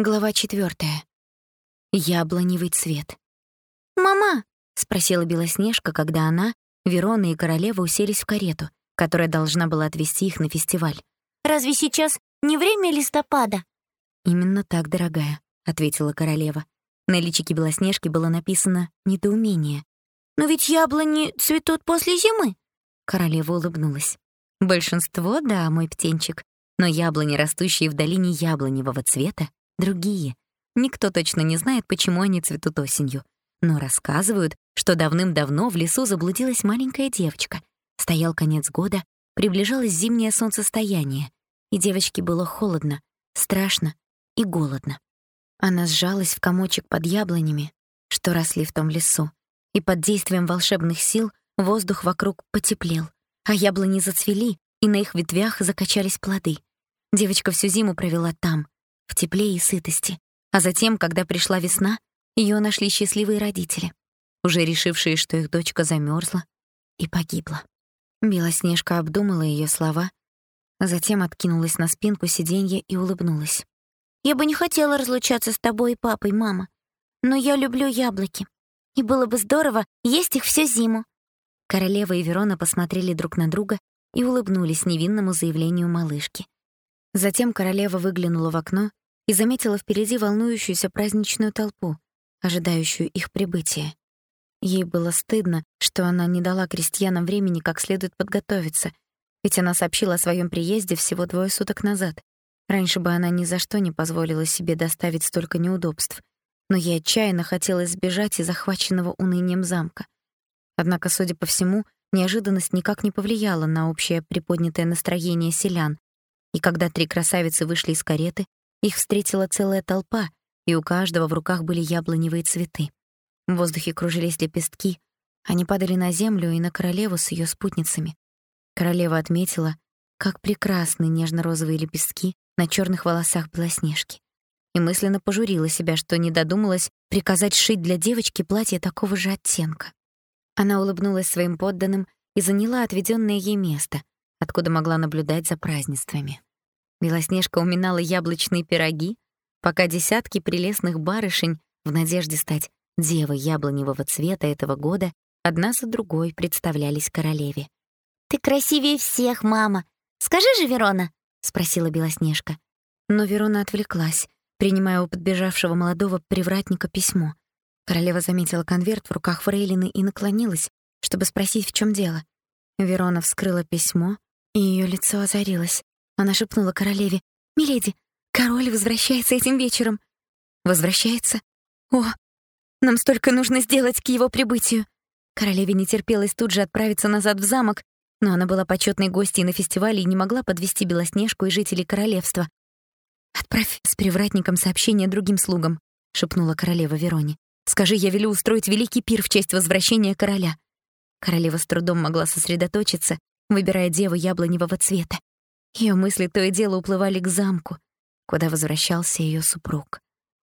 Глава четвертая. Яблоневый цвет. «Мама!» — спросила Белоснежка, когда она, Верона и королева уселись в карету, которая должна была отвезти их на фестиваль. «Разве сейчас не время листопада?» «Именно так, дорогая», — ответила королева. На личике Белоснежки было написано «недоумение». «Но ведь яблони цветут после зимы!» Королева улыбнулась. «Большинство, да, мой птенчик, но яблони, растущие в долине яблоневого цвета, другие. Никто точно не знает, почему они цветут осенью. Но рассказывают, что давным-давно в лесу заблудилась маленькая девочка. Стоял конец года, приближалось зимнее солнцестояние, и девочке было холодно, страшно и голодно. Она сжалась в комочек под яблонями, что росли в том лесу, и под действием волшебных сил воздух вокруг потеплел, а яблони зацвели, и на их ветвях закачались плоды. Девочка всю зиму провела там, в тепле и сытости. А затем, когда пришла весна, ее нашли счастливые родители, уже решившие, что их дочка замерзла и погибла. Белоснежка обдумала ее слова, затем откинулась на спинку сиденья и улыбнулась. «Я бы не хотела разлучаться с тобой и папой, мама, но я люблю яблоки, и было бы здорово есть их всю зиму». Королева и Верона посмотрели друг на друга и улыбнулись невинному заявлению малышки. Затем королева выглянула в окно и заметила впереди волнующуюся праздничную толпу, ожидающую их прибытия. Ей было стыдно, что она не дала крестьянам времени как следует подготовиться, ведь она сообщила о своем приезде всего двое суток назад. Раньше бы она ни за что не позволила себе доставить столько неудобств, но ей отчаянно хотелось сбежать из захваченного унынием замка. Однако, судя по всему, неожиданность никак не повлияла на общее приподнятое настроение селян, и когда три красавицы вышли из кареты, их встретила целая толпа, и у каждого в руках были яблоневые цветы. В воздухе кружились лепестки, они падали на землю и на королеву с ее спутницами. Королева отметила, как прекрасны нежно-розовые лепестки на черных волосах Белоснежки. И мысленно пожурила себя, что не додумалась приказать шить для девочки платье такого же оттенка. Она улыбнулась своим подданным и заняла отведенное ей место, откуда могла наблюдать за празднествами. Белоснежка уминала яблочные пироги, пока десятки прелестных барышень в надежде стать девой яблоневого цвета этого года одна за другой представлялись королеве. «Ты красивее всех, мама! Скажи же, Верона!» — спросила Белоснежка. Но Верона отвлеклась, принимая у подбежавшего молодого привратника письмо. Королева заметила конверт в руках фрейлины и наклонилась, чтобы спросить, в чем дело. Верона вскрыла письмо, и ее лицо озарилось. Она шепнула королеве: "Миледи, король возвращается этим вечером". "Возвращается? О, нам столько нужно сделать к его прибытию". Королеве не терпелось тут же отправиться назад в замок, но она была почетной гостьей на фестивале и не могла подвести Белоснежку и жителей королевства. «Отправь с привратником сообщение другим слугам», — шепнула королева Вероне. «Скажи, я велю устроить великий пир в честь возвращения короля». Королева с трудом могла сосредоточиться, выбирая деву яблоневого цвета. Ее мысли то и дело уплывали к замку, куда возвращался ее супруг.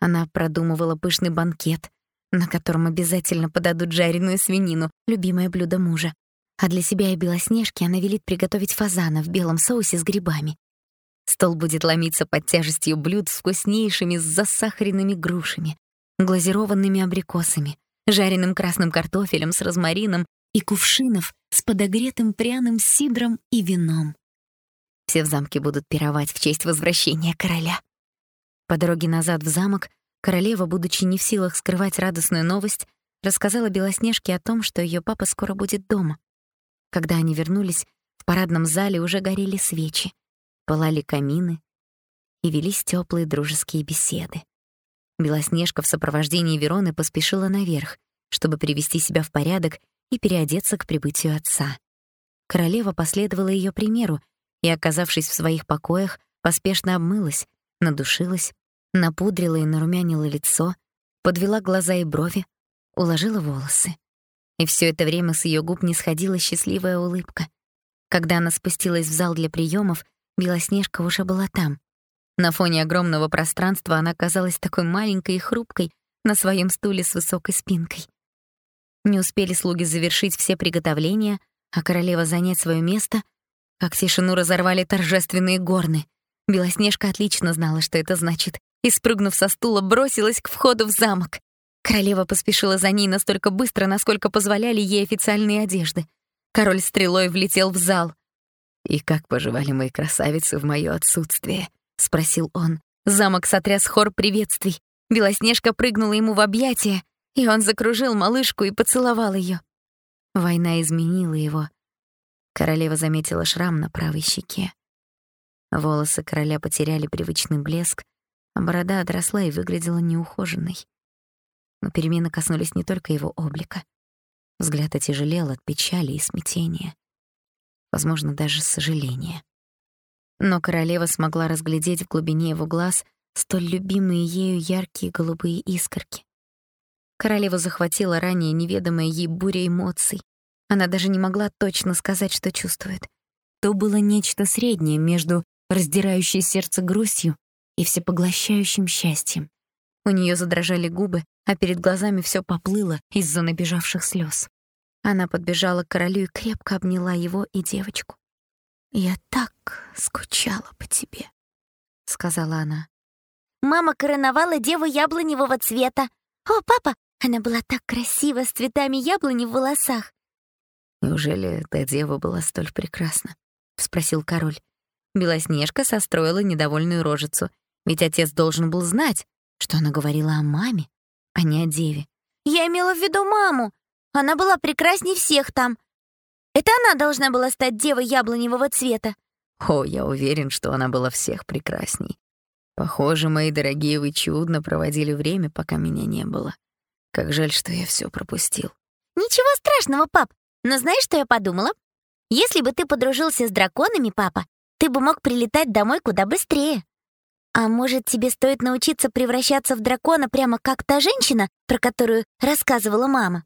Она продумывала пышный банкет, на котором обязательно подадут жареную свинину, любимое блюдо мужа. А для себя и Белоснежки она велит приготовить фазана в белом соусе с грибами. Стол будет ломиться под тяжестью блюд с вкуснейшими засахаренными грушами, глазированными абрикосами, жареным красным картофелем с розмарином и кувшинов с подогретым пряным сидром и вином. Все в замке будут пировать в честь возвращения короля. По дороге назад в замок королева, будучи не в силах скрывать радостную новость, рассказала Белоснежке о том, что ее папа скоро будет дома. Когда они вернулись, в парадном зале уже горели свечи, пылали камины и велись теплые дружеские беседы. Белоснежка в сопровождении Вероны поспешила наверх, чтобы привести себя в порядок и переодеться к прибытию отца. Королева последовала ее примеру и, оказавшись в своих покоях, поспешно обмылась, надушилась, напудрила и нарумянила лицо, подвела глаза и брови, уложила волосы. И все это время с ее губ не сходила счастливая улыбка. Когда она спустилась в зал для приемов, Белоснежка уже была там. На фоне огромного пространства она казалась такой маленькой и хрупкой на своем стуле с высокой спинкой. Не успели слуги завершить все приготовления, а королева занять свое место — как тишину разорвали торжественные горны. Белоснежка отлично знала, что это значит, и, спрыгнув со стула, бросилась к входу в замок. Королева поспешила за ней настолько быстро, насколько позволяли ей официальные одежды. Король стрелой влетел в зал. «И как поживали мои красавицы в моё отсутствие?» — спросил он. Замок сотряс хор приветствий. Белоснежка прыгнула ему в объятия, и он закружил малышку и поцеловал её. Война изменила его. Королева заметила шрам на правой щеке. Волосы короля потеряли привычный блеск, а борода отросла и выглядела неухоженной. Но перемены коснулись не только его облика. Взгляд отяжелел от печали и смятения. Возможно, даже сожаления. Но королева смогла разглядеть в глубине его глаз столь любимые ею яркие голубые искорки. Королеву захватила ранее неведомая ей буря эмоций. Она даже не могла точно сказать, что чувствует. То было нечто среднее между раздирающей сердце грустью и всепоглощающим счастьем. У нее задрожали губы, а перед глазами все поплыло из-за набежавших слез. Она подбежала к королю и крепко обняла его и девочку. «Я так скучала по тебе», — сказала она. «Мама короновала деву яблоневого цвета. О, папа, она была так красива с цветами яблони в волосах». «Неужели эта дева была столь прекрасна?» — спросил король. Белоснежка состроила недовольную рожицу, ведь отец должен был знать, что она говорила о маме, а не о деве. «Я имела в виду маму. Она была прекрасней всех там. Это она должна была стать девой яблоневого цвета». «О, я уверен, что она была всех прекрасней. Похоже, мои дорогие, вы чудно проводили время, пока меня не было. Как жаль, что я все пропустил». «Ничего страшного, пап. Но знаешь, что я подумала? Если бы ты подружился с драконами, папа, ты бы мог прилетать домой куда быстрее. А может, тебе стоит научиться превращаться в дракона прямо как та женщина, про которую рассказывала мама?»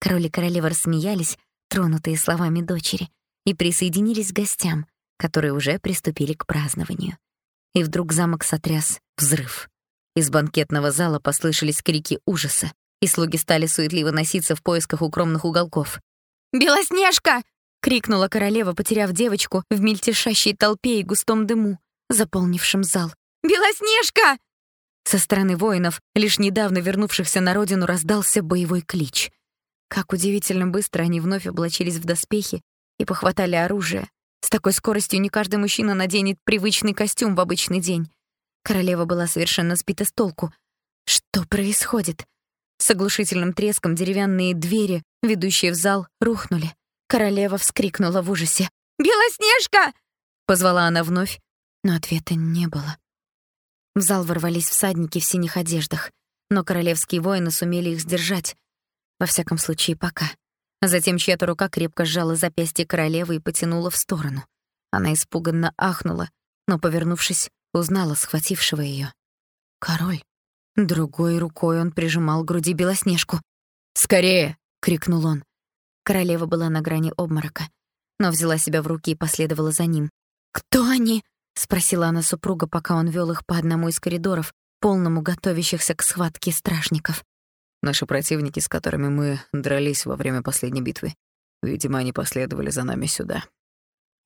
Король и королева рассмеялись, тронутые словами дочери, и присоединились к гостям, которые уже приступили к празднованию. И вдруг замок сотряс взрыв. Из банкетного зала послышались крики ужаса, и слуги стали суетливо носиться в поисках укромных уголков. «Белоснежка!» крикнула королева, потеряв девочку в мельтешащей толпе и густом дыму, заполнившем зал. «Белоснежка!» Со стороны воинов, лишь недавно вернувшихся на родину, раздался боевой клич. Как удивительно быстро они вновь облачились в доспехи и похватали оружие. С такой скоростью не каждый мужчина наденет привычный костюм в обычный день. Королева была совершенно сбита с толку. Что происходит? С оглушительным треском деревянные двери, ведущие в зал, рухнули. Королева вскрикнула в ужасе. «Белоснежка!» — позвала она вновь, но ответа не было. В зал ворвались всадники в синих одеждах, но королевские воины сумели их сдержать. Во всяком случае, пока. Затем чья-то рука крепко сжала запястье королевы и потянула в сторону. Она испуганно ахнула, но, повернувшись, узнала схватившего ее. Король. Другой рукой он прижимал к груди Белоснежку. «Скорее!» — крикнул он. Королева была на грани обморока, но взяла себя в руки и последовала за ним. «Кто они?» — спросила она супруга, пока он вел их по одному из коридоров, полному готовящихся к схватке стражников. «Наши противники, с которыми мы дрались во время последней битвы. Видимо, они последовали за нами сюда.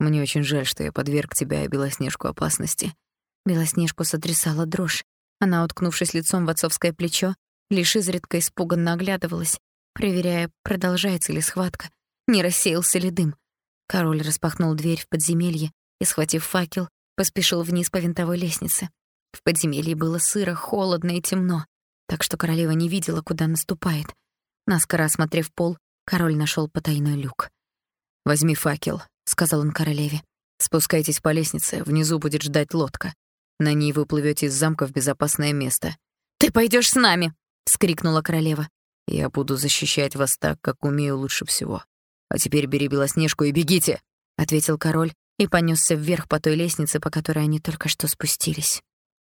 Мне очень жаль, что я подверг тебя и Белоснежку опасности». Белоснежку сотрясала дрожь. Она, уткнувшись лицом в отцовское плечо, лишь изредка испуганно оглядывалась, проверяя, продолжается ли схватка, не рассеялся ли дым. Король распахнул дверь в подземелье и, схватив факел, поспешил вниз по винтовой лестнице. В подземелье было сыро, холодно и темно, так что королева не видела, куда наступает. Наскоро осмотрев пол, король нашел потайной люк. «Возьми факел», — сказал он королеве. «Спускайтесь по лестнице, внизу будет ждать лодка. На ней вы плывете из замка в безопасное место». «Ты пойдешь с нами!» — вскрикнула королева. Я буду защищать вас так, как умею лучше всего. А теперь бери Белоснежку и бегите!» — ответил король и понесся вверх по той лестнице, по которой они только что спустились.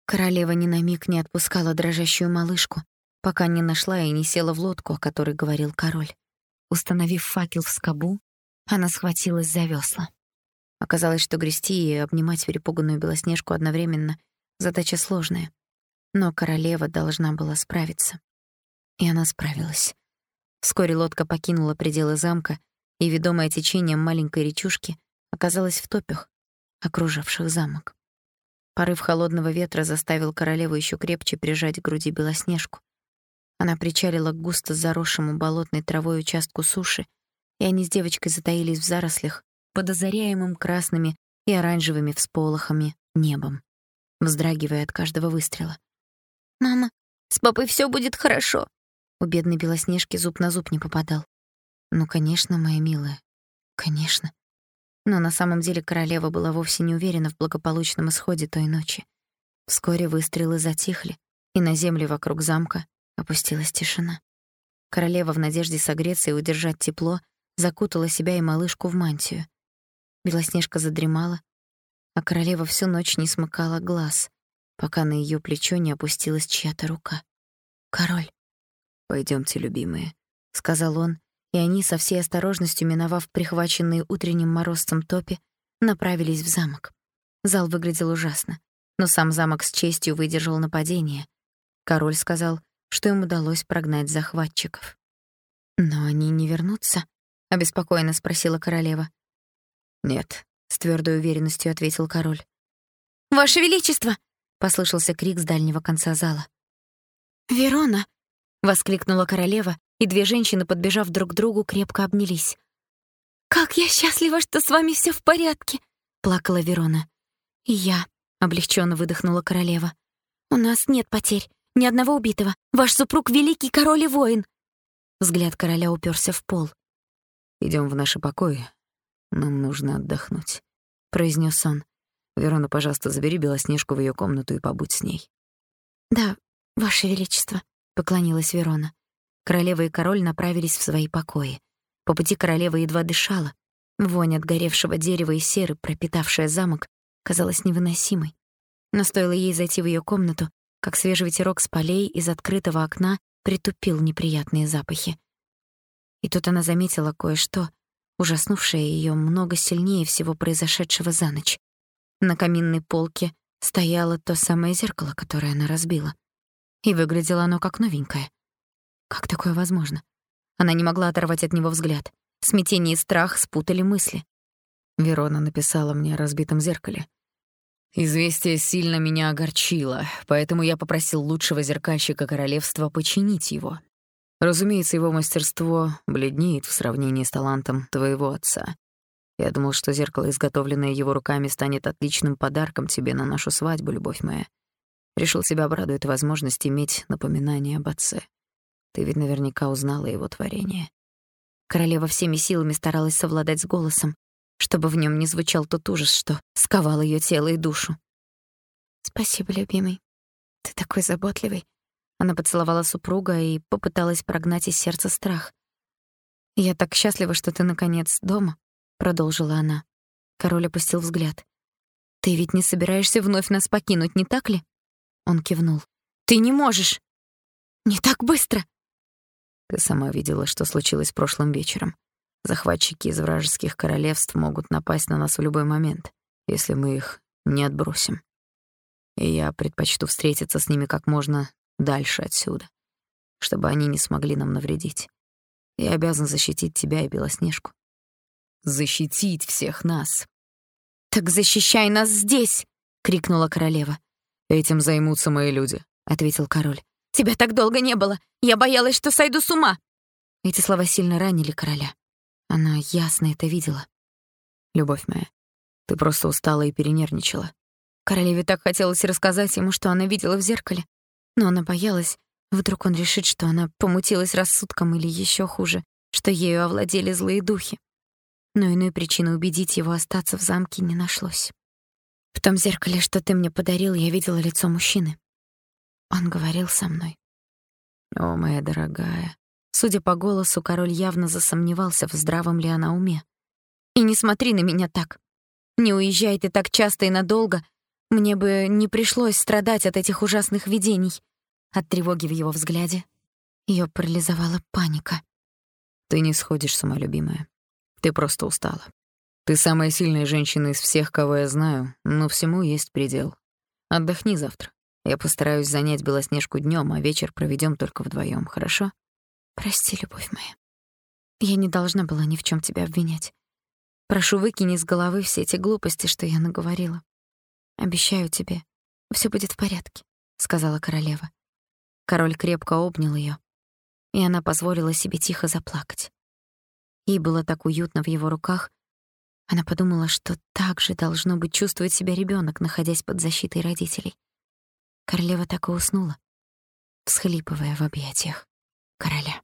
Королева ни на миг не отпускала дрожащую малышку, пока не нашла и не села в лодку, о которой говорил король. Установив факел в скобу, она схватилась за весла. Оказалось, что грести и обнимать перепуганную Белоснежку одновременно — задача сложная. Но королева должна была справиться. И она справилась. Вскоре лодка покинула пределы замка и, ведомая течением маленькой речушки, оказалась в топях, окружавших замок. Порыв холодного ветра заставил королеву еще крепче прижать к груди Белоснежку. Она причалила к густо заросшему болотной травой участку суши, и они с девочкой затаились в зарослях под озаряемым красными и оранжевыми всполохами небом, вздрагивая от каждого выстрела. «Мама, с папой все будет хорошо!» У бедной Белоснежки зуб на зуб не попадал. «Ну, конечно, моя милая, конечно». Но на самом деле королева была вовсе не уверена в благополучном исходе той ночи. Вскоре выстрелы затихли, и на землю вокруг замка опустилась тишина. Королева в надежде согреться и удержать тепло закутала себя и малышку в мантию. Белоснежка задремала, а королева всю ночь не смыкала глаз, пока на ее плечо не опустилась чья-то рука. «Король». «Пойдёмте, любимые», — сказал он, и они, со всей осторожностью миновав прихваченные утренним морозцем топи, направились в замок. Зал выглядел ужасно, но сам замок с честью выдержал нападение. Король сказал, что им удалось прогнать захватчиков. «Но они не вернутся?» — обеспокоенно спросила королева. «Нет», — с твердой уверенностью ответил король. «Ваше Величество!» — послышался крик с дальнего конца зала. «Верона!» — воскликнула королева, и две женщины, подбежав друг к другу, крепко обнялись. «Как я счастлива, что с вами все в порядке!» — плакала Верона. «И я», — облегченно выдохнула королева. «У нас нет потерь. Ни одного убитого. Ваш супруг — великий король и воин». Взгляд короля уперся в пол. Идем в наши покои. Нам нужно отдохнуть», — произнес он. «Верона, пожалуйста, забери Белоснежку в ее комнату и побудь с ней». «Да, Ваше Величество», — поклонилась Верона. Королева и король направились в свои покои. По пути королева едва дышала. Вонь от горевшего дерева и серы, пропитавшая замок, казалась невыносимой. Но стоило ей зайти в ее комнату, как свежий ветерок с полей из открытого окна притупил неприятные запахи. И тут она заметила кое-что, ужаснувшее ее много сильнее всего произошедшего за ночь. На каминной полке стояло то самое зеркало, которое она разбила. И выглядело оно как новенькое. Как такое возможно? Она не могла оторвать от него взгляд. Смятение и страх спутали мысли. Верона написала мне о разбитом зеркале. Известие сильно меня огорчило, поэтому я попросил лучшего зеркальщика королевства починить его. Разумеется, его мастерство бледнеет в сравнении с талантом твоего отца. Я думал, что зеркало, изготовленное его руками, станет отличным подарком тебе на нашу свадьбу, любовь моя. Решил себя обрадует возможность иметь напоминание об отце. Ты ведь наверняка узнала его творение. Королева всеми силами старалась совладать с голосом, чтобы в нем не звучал тот ужас, что сковал ее тело и душу. «Спасибо, любимый. Ты такой заботливый». Она поцеловала супруга и попыталась прогнать из сердца страх. «Я так счастлива, что ты, наконец, дома», — продолжила она. Король опустил взгляд. «Ты ведь не собираешься вновь нас покинуть, не так ли?» Он кивнул. «Ты не можешь!» «Не так быстро!» «Ты сама видела, что случилось прошлым вечером. Захватчики из вражеских королевств могут напасть на нас в любой момент, если мы их не отбросим. И я предпочту встретиться с ними как можно дальше отсюда, чтобы они не смогли нам навредить. Я обязан защитить тебя и Белоснежку. Защитить всех нас. «Так защищай нас здесь!» — крикнула королева. «Этим займутся мои люди», — ответил король. «Тебя так долго не было! Я боялась, что сойду с ума!» Эти слова сильно ранили короля. Она ясно это видела. «Любовь моя, ты просто устала и перенервничала». Королеве так хотелось рассказать ему, что она видела в зеркале. Но она боялась, вдруг он решит, что она помутилась рассудком или еще хуже, что ею овладели злые духи. Но иной причины убедить его остаться в замке не нашлось. В том зеркале, что ты мне подарил, я видела лицо мужчины. Он говорил со мной. О, моя дорогая, Судя по голосу, король явно засомневался, в здравом ли она уме. «И не смотри на меня так. Не уезжай ты так часто и надолго. Мне бы не пришлось страдать от этих ужасных видений». От тревоги в его взгляде ее парализовала паника. «Ты не сходишь с ума, любимая. Ты просто устала. Ты самая сильная женщина из всех, кого я знаю, но всему есть предел. Отдохни завтра. Я постараюсь занять Белоснежку днем, а вечер проведем только вдвоем, хорошо?» Прости, любовь моя. Я не должна была ни в чем тебя обвинять. Прошу, выкини с головы все эти глупости, что я наговорила. Обещаю тебе, Все будет в порядке», — сказала королева. Король крепко обнял ее, и она позволила себе тихо заплакать. Ей было так уютно в его руках. Она подумала, что так же должно быть чувствовать себя ребенок, находясь под защитой родителей. Королева так и уснула, всхлипывая в объятиях короля.